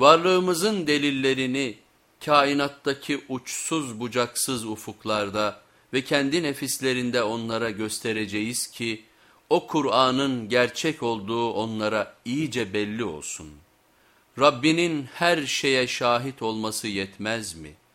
Varlığımızın delillerini kainattaki uçsuz bucaksız ufuklarda ve kendi nefislerinde onlara göstereceğiz ki o Kur'an'ın gerçek olduğu onlara iyice belli olsun. Rabbinin her şeye şahit olması yetmez mi?''